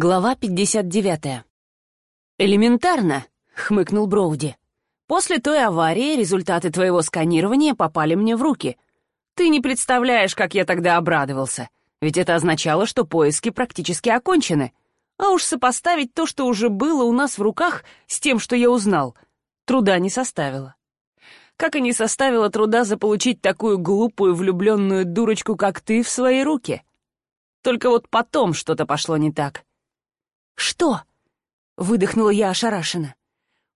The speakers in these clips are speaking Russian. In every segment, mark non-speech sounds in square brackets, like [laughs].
Глава 59. «Элементарно», — хмыкнул Броуди. «После той аварии результаты твоего сканирования попали мне в руки. Ты не представляешь, как я тогда обрадовался, ведь это означало, что поиски практически окончены. А уж сопоставить то, что уже было у нас в руках, с тем, что я узнал, труда не составило. Как и не составило труда заполучить такую глупую влюбленную дурочку, как ты, в свои руки. Только вот потом что-то пошло не так». «Что?» — выдохнула я ошарашенно.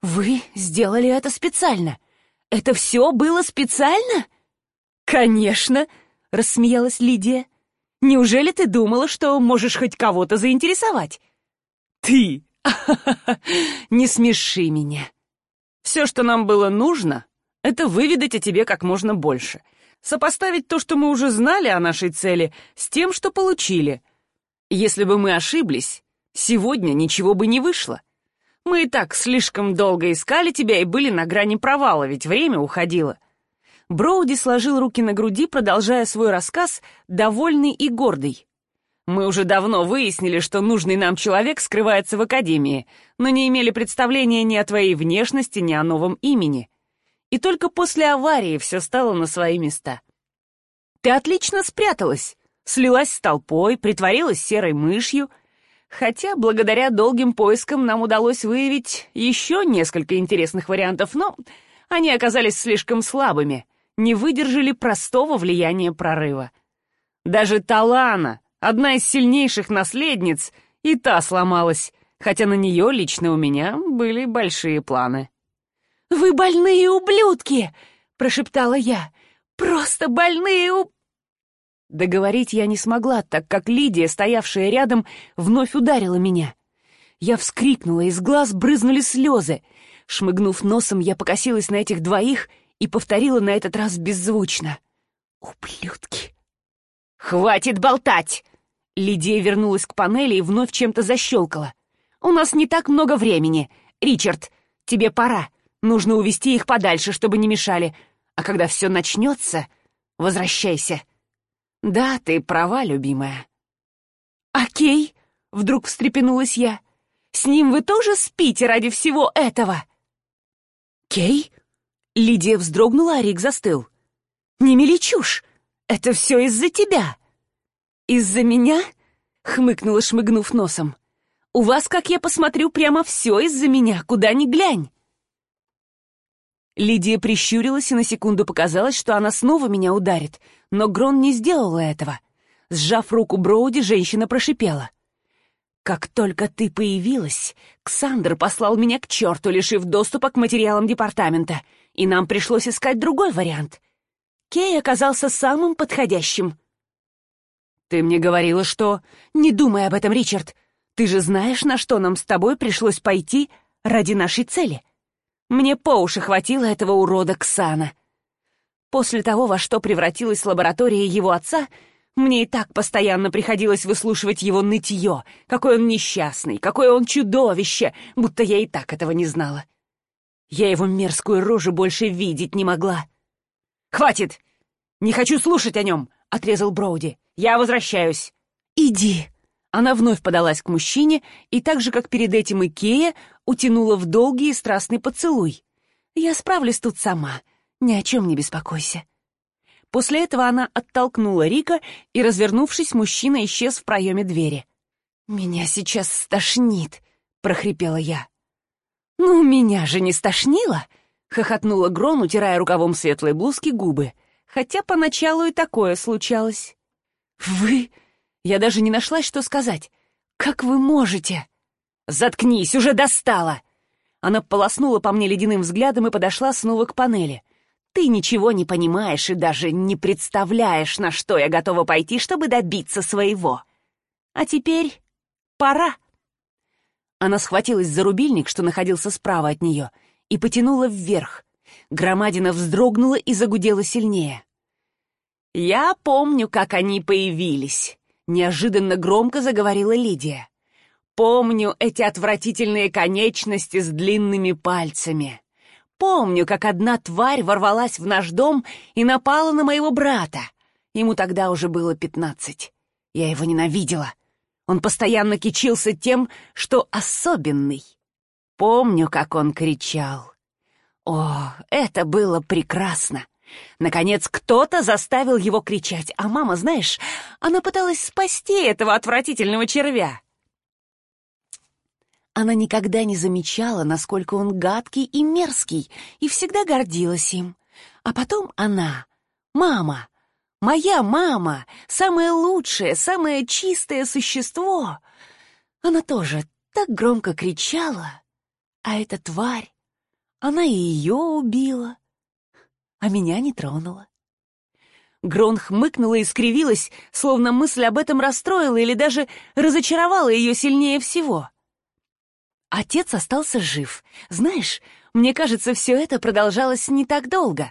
«Вы сделали это специально? Это все было специально?» «Конечно!» — рассмеялась Лидия. «Неужели ты думала, что можешь хоть кого-то заинтересовать?» «Ты! [laughs] Не смеши меня! Все, что нам было нужно, это выведать о тебе как можно больше, сопоставить то, что мы уже знали о нашей цели, с тем, что получили. Если бы мы ошиблись, Сегодня ничего бы не вышло. Мы и так слишком долго искали тебя и были на грани провала, ведь время уходило. Броуди сложил руки на груди, продолжая свой рассказ, довольный и гордый. Мы уже давно выяснили, что нужный нам человек скрывается в Академии, но не имели представления ни о твоей внешности, ни о новом имени. И только после аварии все стало на свои места. Ты отлично спряталась, слилась с толпой, притворилась серой мышью — Хотя благодаря долгим поискам нам удалось выявить еще несколько интересных вариантов, но они оказались слишком слабыми, не выдержали простого влияния прорыва. Даже Талана, одна из сильнейших наследниц, и та сломалась, хотя на нее лично у меня были большие планы. «Вы больные ублюдки!» — прошептала я. «Просто больные ублюдки!» Договорить я не смогла, так как Лидия, стоявшая рядом, вновь ударила меня. Я вскрикнула, из глаз брызнули слезы. Шмыгнув носом, я покосилась на этих двоих и повторила на этот раз беззвучно. «Ублюдки!» «Хватит болтать!» Лидия вернулась к панели и вновь чем-то защелкала. «У нас не так много времени. Ричард, тебе пора. Нужно увести их подальше, чтобы не мешали. А когда все начнется, возвращайся». «Да, ты права, любимая». «А Кей?» — вдруг встрепенулась я. «С ним вы тоже спите ради всего этого?» «Кей?» — Лидия вздрогнула, а Рик застыл. «Не мели чушь! Это все из-за тебя!» «Из-за меня?» — хмыкнула, шмыгнув носом. «У вас, как я посмотрю, прямо все из-за меня, куда ни глянь!» Лидия прищурилась, и на секунду показалось, что она снова меня ударит, но Грон не сделала этого. Сжав руку Броуди, женщина прошипела. «Как только ты появилась, Ксандр послал меня к черту, лишив доступа к материалам департамента, и нам пришлось искать другой вариант. Кей оказался самым подходящим». «Ты мне говорила, что...» «Не думай об этом, Ричард. Ты же знаешь, на что нам с тобой пришлось пойти ради нашей цели. Мне по уши хватило этого урода Ксана». После того, во что превратилась лаборатория его отца, мне и так постоянно приходилось выслушивать его нытье, какой он несчастный, какое он чудовище, будто я и так этого не знала. Я его мерзкую рожу больше видеть не могла. «Хватит! Не хочу слушать о нем!» — отрезал Броуди. «Я возвращаюсь!» «Иди!» Она вновь подалась к мужчине и так же, как перед этим Икея, утянула в долгий и страстный поцелуй. «Я справлюсь тут сама. Ни о чем не беспокойся». После этого она оттолкнула Рика, и, развернувшись, мужчина исчез в проеме двери. «Меня сейчас стошнит», — прохрипела я. «Ну, меня же не стошнило!» — хохотнула Грон, утирая рукавом светлой блузки губы. Хотя поначалу и такое случалось. «Вы...» Я даже не нашлась, что сказать. «Как вы можете?» «Заткнись, уже достала!» Она полоснула по мне ледяным взглядом и подошла снова к панели. Ты ничего не понимаешь и даже не представляешь, на что я готова пойти, чтобы добиться своего. А теперь пора. Она схватилась за рубильник, что находился справа от нее, и потянула вверх. Громадина вздрогнула и загудела сильнее. «Я помню, как они появились», — неожиданно громко заговорила Лидия. «Помню эти отвратительные конечности с длинными пальцами. Помню, как одна тварь ворвалась в наш дом и напала на моего брата. Ему тогда уже было пятнадцать. Я его ненавидела. Он постоянно кичился тем, что особенный. Помню, как он кричал. О, это было прекрасно! Наконец, кто-то заставил его кричать, а мама, знаешь, она пыталась спасти этого отвратительного червя. Она никогда не замечала, насколько он гадкий и мерзкий, и всегда гордилась им. А потом она, мама, моя мама, самое лучшее, самое чистое существо, она тоже так громко кричала, а эта тварь, она и ее убила а меня не тронула. Грон хмыкнула и скривилась, словно мысль об этом расстроила или даже разочаровала ее сильнее всего. Отец остался жив. Знаешь, мне кажется, все это продолжалось не так долго.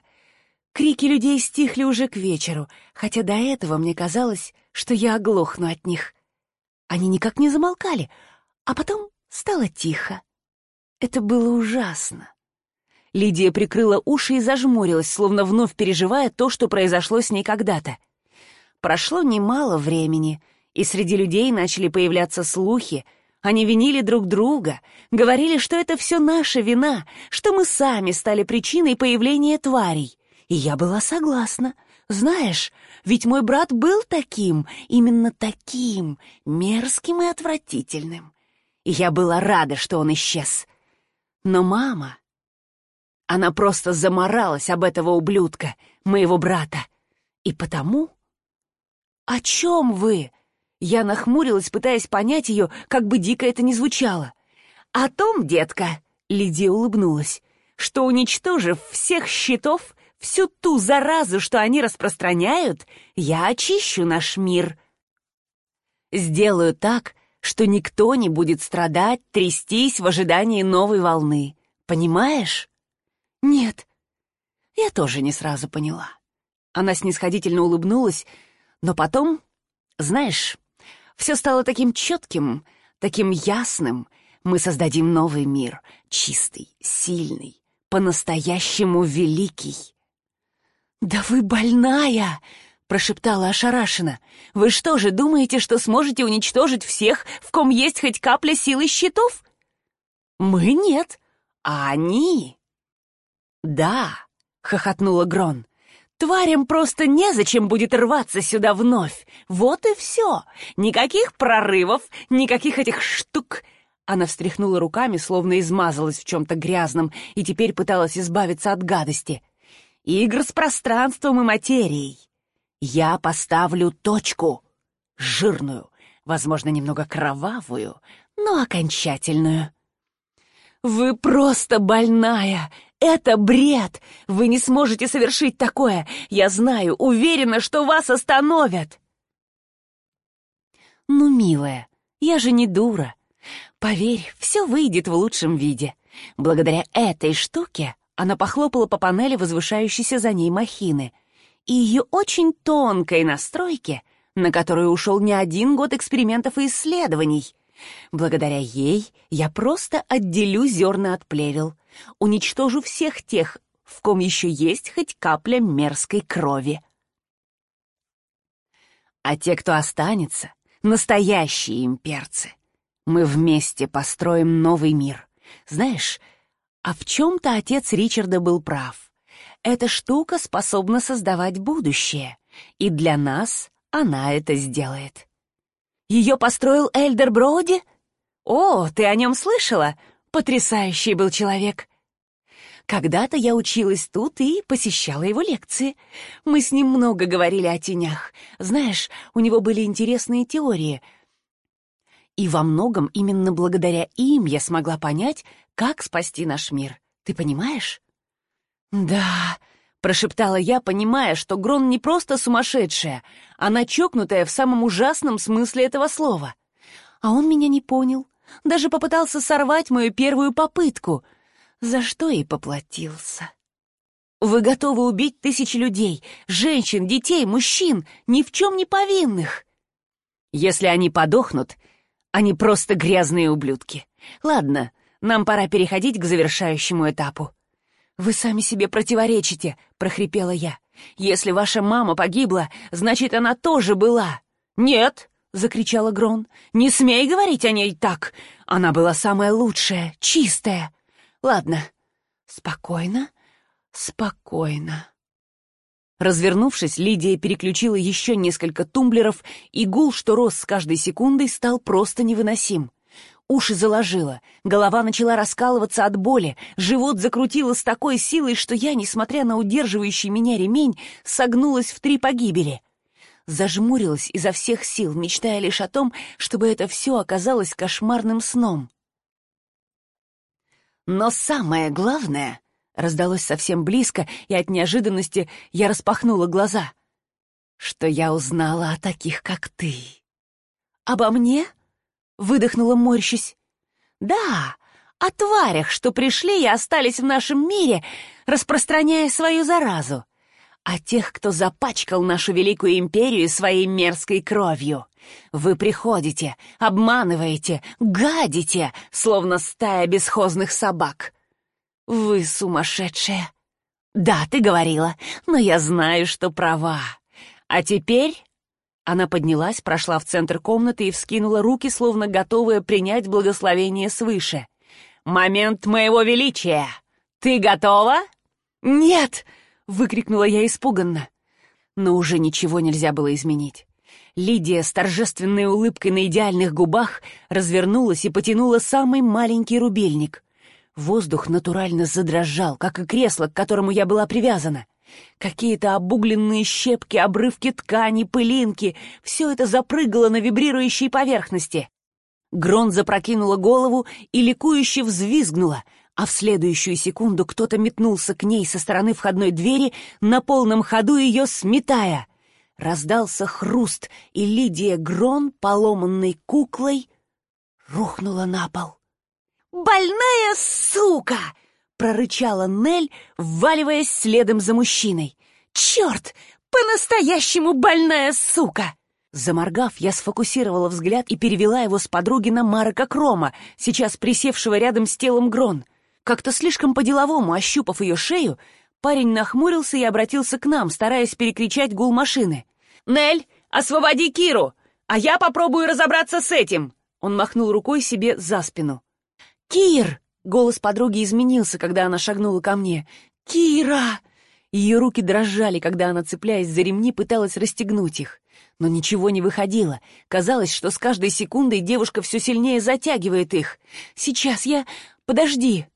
Крики людей стихли уже к вечеру, хотя до этого мне казалось, что я оглохну от них. Они никак не замолкали, а потом стало тихо. Это было ужасно. Лидия прикрыла уши и зажмурилась, словно вновь переживая то, что произошло с ней когда-то. Прошло немало времени, и среди людей начали появляться слухи. Они винили друг друга, говорили, что это все наша вина, что мы сами стали причиной появления тварей. И я была согласна. Знаешь, ведь мой брат был таким, именно таким, мерзким и отвратительным. И я была рада, что он исчез. Но мама... Она просто заморалась об этого ублюдка, моего брата. И потому... «О чем вы?» Я нахмурилась, пытаясь понять ее, как бы дико это ни звучало. «О том, детка», — Лидия улыбнулась, «что, уничтожив всех щитов, всю ту заразу, что они распространяют, я очищу наш мир. Сделаю так, что никто не будет страдать, трястись в ожидании новой волны. Понимаешь?» «Нет». Я тоже не сразу поняла. Она снисходительно улыбнулась, но потом, знаешь, все стало таким четким, таким ясным. Мы создадим новый мир, чистый, сильный, по-настоящему великий. «Да вы больная!» — прошептала ошарашена. «Вы что же, думаете, что сможете уничтожить всех, в ком есть хоть капля силы щитов?» «Мы нет, а они...» «Да», — хохотнула Грон, — «тварям просто незачем будет рваться сюда вновь. Вот и все. Никаких прорывов, никаких этих штук». Она встряхнула руками, словно измазалась в чем-то грязном и теперь пыталась избавиться от гадости. «Игр с пространством и материей. Я поставлю точку. Жирную, возможно, немного кровавую, но окончательную». «Вы просто больная!» «Это бред! Вы не сможете совершить такое! Я знаю, уверена, что вас остановят!» «Ну, милая, я же не дура. Поверь, все выйдет в лучшем виде. Благодаря этой штуке она похлопала по панели возвышающейся за ней махины и ее очень тонкой настройке, на которую ушел не один год экспериментов и исследований. Благодаря ей я просто отделю зерна от плевел, уничтожу всех тех, в ком еще есть хоть капля мерзкой крови. А те, кто останется, настоящие имперцы. Мы вместе построим новый мир. Знаешь, а в чем-то отец Ричарда был прав. Эта штука способна создавать будущее, и для нас она это сделает. Ее построил Эльдер Броуди? О, ты о нем слышала? Потрясающий был человек. Когда-то я училась тут и посещала его лекции. Мы с ним много говорили о тенях. Знаешь, у него были интересные теории. И во многом именно благодаря им я смогла понять, как спасти наш мир. Ты понимаешь? Да, прошептала я, понимая, что Грон не просто сумасшедшая, она чокнутая в самом ужасном смысле этого слова. А он меня не понял даже попытался сорвать мою первую попытку, за что и поплатился. Вы готовы убить тысячи людей, женщин, детей, мужчин, ни в чем не повинных. Если они подохнут, они просто грязные ублюдки. Ладно, нам пора переходить к завершающему этапу. «Вы сами себе противоречите», — прохрипела я. «Если ваша мама погибла, значит, она тоже была». «Нет, — закричала Грон. «Не смей говорить о ней так! Она была самая лучшая, чистая! Ладно, спокойно, спокойно». Развернувшись, Лидия переключила еще несколько тумблеров, и гул, что рос с каждой секундой, стал просто невыносим. Уши заложило, голова начала раскалываться от боли, живот закрутило с такой силой, что я, несмотря на удерживающий меня ремень, согнулась в три погибели. Зажмурилась изо всех сил, мечтая лишь о том, чтобы это все оказалось кошмарным сном. Но самое главное раздалось совсем близко, и от неожиданности я распахнула глаза. «Что я узнала о таких, как ты?» «Обо мне?» — выдохнула морщись. «Да, о тварях, что пришли и остались в нашем мире, распространяя свою заразу. О тех, кто запачкал нашу великую империю своей мерзкой кровью. Вы приходите, обманываете, гадите, словно стая бесхозных собак. «Вы сумасшедшая!» «Да, ты говорила, но я знаю, что права. А теперь...» Она поднялась, прошла в центр комнаты и вскинула руки, словно готовая принять благословение свыше. «Момент моего величия! Ты готова?» «Нет!» — выкрикнула я испуганно. Но уже ничего нельзя было изменить. Лидия с торжественной улыбкой на идеальных губах развернулась и потянула самый маленький рубильник. Воздух натурально задрожал, как и кресло, к которому я была привязана. Какие-то обугленные щепки, обрывки ткани, пылинки — все это запрыгало на вибрирующей поверхности. Грон запрокинула голову и ликующе взвизгнула, а в следующую секунду кто-то метнулся к ней со стороны входной двери, на полном ходу ее сметая. Раздался хруст, и Лидия Грон, поломанной куклой, рухнула на пол. «Больная сука!» — прорычала Нель, вваливаясь следом за мужчиной. «Черт! По-настоящему больная сука!» Заморгав, я сфокусировала взгляд и перевела его с подруги на Марека Крома, сейчас присевшего рядом с телом Грон. Как-то слишком по-деловому ощупав ее шею, парень нахмурился и обратился к нам, стараясь перекричать гул машины. «Нель, освободи Киру, а я попробую разобраться с этим!» Он махнул рукой себе за спину. «Кир!» — голос подруги изменился, когда она шагнула ко мне. «Кира!» Ее руки дрожали, когда она, цепляясь за ремни, пыталась расстегнуть их. Но ничего не выходило. Казалось, что с каждой секундой девушка все сильнее затягивает их. «Сейчас я... Подожди!»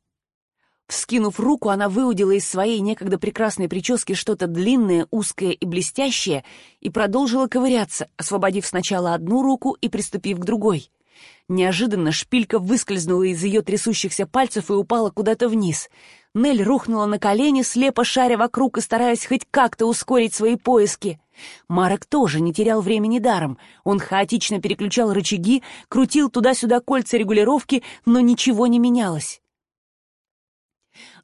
Вскинув руку, она выудила из своей некогда прекрасной прически что-то длинное, узкое и блестящее и продолжила ковыряться, освободив сначала одну руку и приступив к другой. Неожиданно шпилька выскользнула из ее трясущихся пальцев и упала куда-то вниз. Нель рухнула на колени, слепо шаря вокруг и стараясь хоть как-то ускорить свои поиски. Марек тоже не терял времени даром. Он хаотично переключал рычаги, крутил туда-сюда кольца регулировки, но ничего не менялось.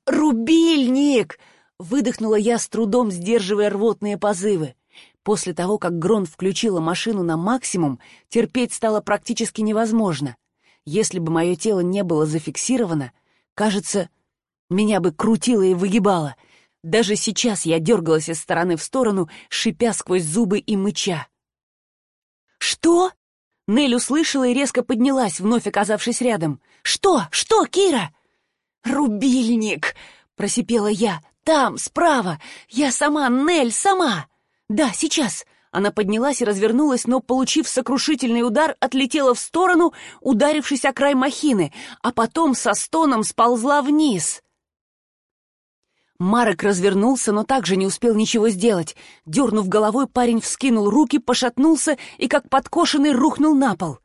«Рубильник!» — выдохнула я с трудом, сдерживая рвотные позывы. После того, как Грон включила машину на максимум, терпеть стало практически невозможно. Если бы мое тело не было зафиксировано, кажется, меня бы крутило и выгибало. Даже сейчас я дергалась из стороны в сторону, шипя сквозь зубы и мыча. «Что?» Нель услышала и резко поднялась, вновь оказавшись рядом. «Что? Что, Кира?» «Рубильник!» — просипела я. «Там, справа! Я сама, Нель, сама!» «Да, сейчас!» Она поднялась и развернулась, но, получив сокрушительный удар, отлетела в сторону, ударившись о край махины, а потом со стоном сползла вниз. Марек развернулся, но также не успел ничего сделать. Дернув головой, парень вскинул руки, пошатнулся и, как подкошенный, рухнул на пол.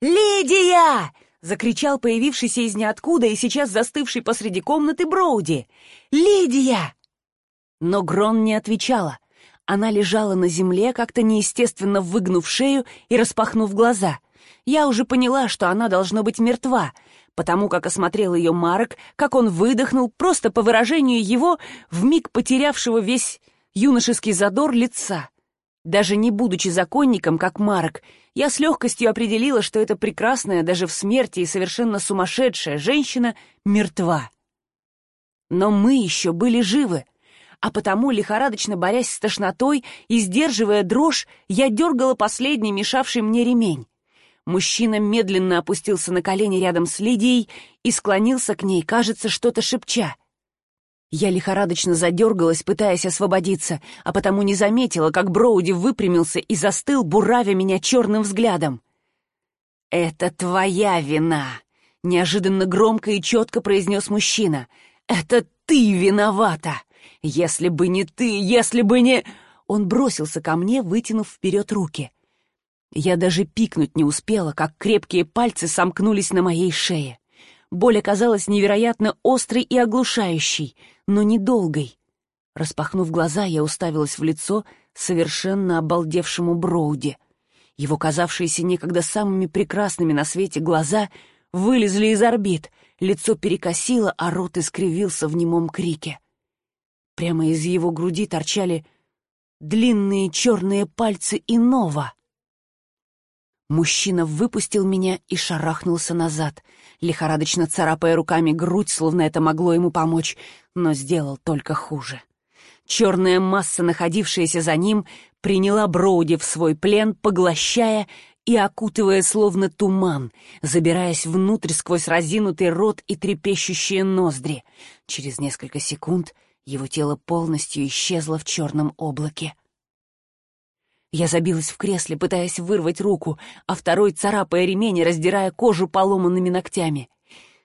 «Лидия!» — закричал появившийся из ниоткуда и сейчас застывший посреди комнаты Броуди. «Лидия!» Но Грон не отвечала — она лежала на земле, как-то неестественно выгнув шею и распахнув глаза. Я уже поняла, что она должно быть мертва, потому как осмотрел ее Марк, как он выдохнул, просто по выражению его, вмиг потерявшего весь юношеский задор лица. Даже не будучи законником, как Марк, я с легкостью определила, что эта прекрасная даже в смерти и совершенно сумасшедшая женщина мертва. Но мы еще были живы, а потому, лихорадочно борясь с тошнотой и сдерживая дрожь, я дергала последний мешавший мне ремень. Мужчина медленно опустился на колени рядом с Лидией и склонился к ней, кажется, что-то шепча. Я лихорадочно задергалась, пытаясь освободиться, а потому не заметила, как Броуди выпрямился и застыл, буравя меня черным взглядом. «Это твоя вина!» — неожиданно громко и четко произнес мужчина. «Это ты виновата! Если бы не ты, если бы не...» Он бросился ко мне, вытянув вперед руки. Я даже пикнуть не успела, как крепкие пальцы сомкнулись на моей шее. Боль оказалась невероятно острой и оглушающей, но недолгой. Распахнув глаза, я уставилась в лицо совершенно обалдевшему Броуди. Его казавшиеся некогда самыми прекрасными на свете глаза вылезли из орбит, лицо перекосило, а рот искривился в немом крике. Прямо из его груди торчали длинные черные пальцы иного — Мужчина выпустил меня и шарахнулся назад, лихорадочно царапая руками грудь, словно это могло ему помочь, но сделал только хуже. Черная масса, находившаяся за ним, приняла Броуди в свой плен, поглощая и окутывая словно туман, забираясь внутрь сквозь разинутый рот и трепещущие ноздри. Через несколько секунд его тело полностью исчезло в черном облаке. Я забилась в кресле, пытаясь вырвать руку, а второй царапая ремень раздирая кожу поломанными ногтями.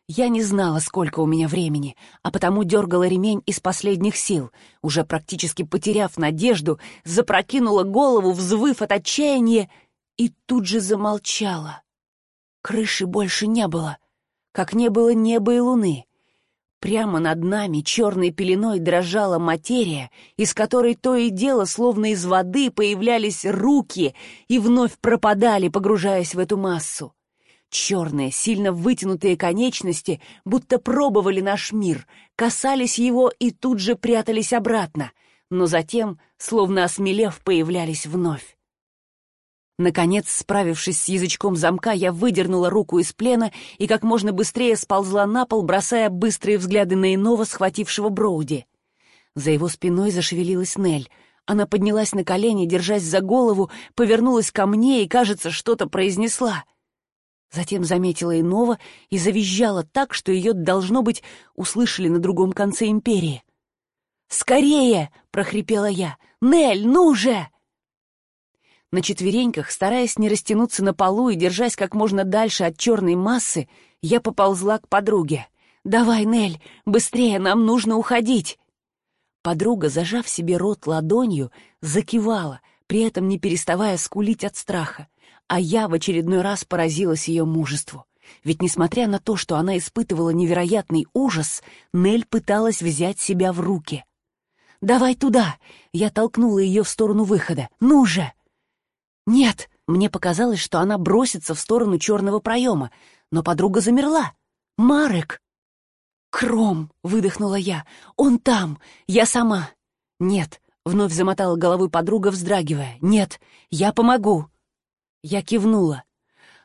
Я не знала, сколько у меня времени, а потому дергала ремень из последних сил, уже практически потеряв надежду, запрокинула голову, взвыв от отчаяния, и тут же замолчала. Крыши больше не было, как не было неба и луны. Прямо над нами черной пеленой дрожала материя, из которой то и дело, словно из воды, появлялись руки и вновь пропадали, погружаясь в эту массу. Черные, сильно вытянутые конечности будто пробовали наш мир, касались его и тут же прятались обратно, но затем, словно осмелев, появлялись вновь. Наконец, справившись с язычком замка, я выдернула руку из плена и как можно быстрее сползла на пол, бросая быстрые взгляды на иного, схватившего Броуди. За его спиной зашевелилась Нель. Она поднялась на колени, держась за голову, повернулась ко мне и, кажется, что-то произнесла. Затем заметила иного и завизжала так, что ее, должно быть, услышали на другом конце империи. «Скорее!» — прохрипела я. «Нель, ну же!» На четвереньках, стараясь не растянуться на полу и держась как можно дальше от черной массы, я поползла к подруге. «Давай, Нель, быстрее, нам нужно уходить!» Подруга, зажав себе рот ладонью, закивала, при этом не переставая скулить от страха. А я в очередной раз поразилась ее мужеству. Ведь, несмотря на то, что она испытывала невероятный ужас, Нель пыталась взять себя в руки. «Давай туда!» Я толкнула ее в сторону выхода. «Ну же!» «Нет!» Мне показалось, что она бросится в сторону черного проема, но подруга замерла. «Марек!» «Кром!» — выдохнула я. «Он там! Я сама!» «Нет!» — вновь замотала головой подруга, вздрагивая. «Нет! Я помогу!» Я кивнула.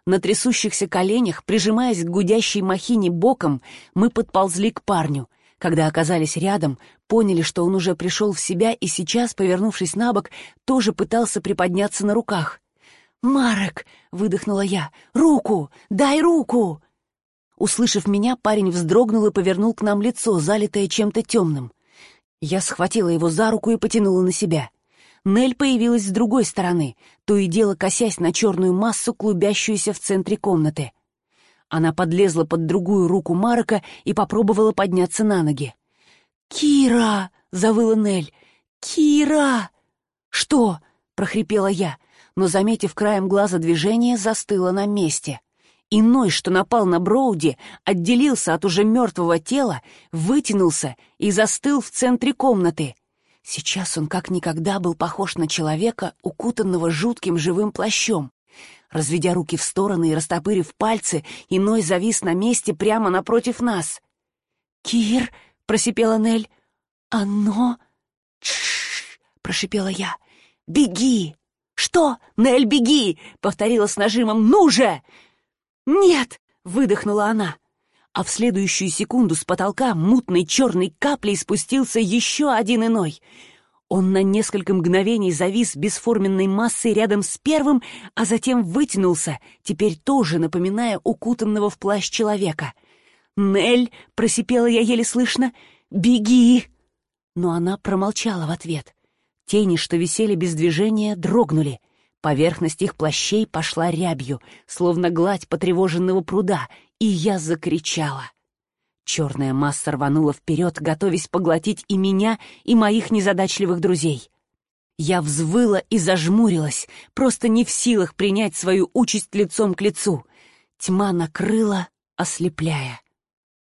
На трясущихся коленях, прижимаясь к гудящей махине боком, мы подползли к парню. Когда оказались рядом, поняли, что он уже пришел в себя и сейчас, повернувшись на бок, тоже пытался приподняться на руках. «Марек!» — выдохнула я. «Руку! Дай руку!» Услышав меня, парень вздрогнул и повернул к нам лицо, залитое чем-то темным. Я схватила его за руку и потянула на себя. Нель появилась с другой стороны, то и дело косясь на черную массу, клубящуюся в центре комнаты. Она подлезла под другую руку Марка и попробовала подняться на ноги. «Кира!» — завыла Нель. «Кира!» «Что?» — прохрипела я, но, заметив краем глаза движение, застыла на месте. Иной, что напал на Броуди, отделился от уже мертвого тела, вытянулся и застыл в центре комнаты. Сейчас он как никогда был похож на человека, укутанного жутким живым плащом. Разведя руки в стороны и растопырив пальцы, иной завис на месте прямо напротив нас. «Кир!» просипела Нель. «Оно...» «Тш-ш-ш!» прошипела я. «Беги!» «Что? Нель, беги!» — повторила с нажимом. «Ну же!» «Нет!» — выдохнула она. а в следующую секунду с потолка мутной черной каплей спустился еще один иной. Он на несколько мгновений завис бесформенной массой рядом с первым, а затем вытянулся, теперь тоже напоминая укутанного в плащ человека. «Нель!» — просипела я еле слышно. «Беги!» Но она промолчала в ответ. Тени, что висели без движения, дрогнули. Поверхность их плащей пошла рябью, словно гладь потревоженного пруда, и я закричала. Черная масса рванула вперед, готовясь поглотить и меня, и моих незадачливых друзей. Я взвыла и зажмурилась, просто не в силах принять свою участь лицом к лицу. Тьма накрыла, ослепляя.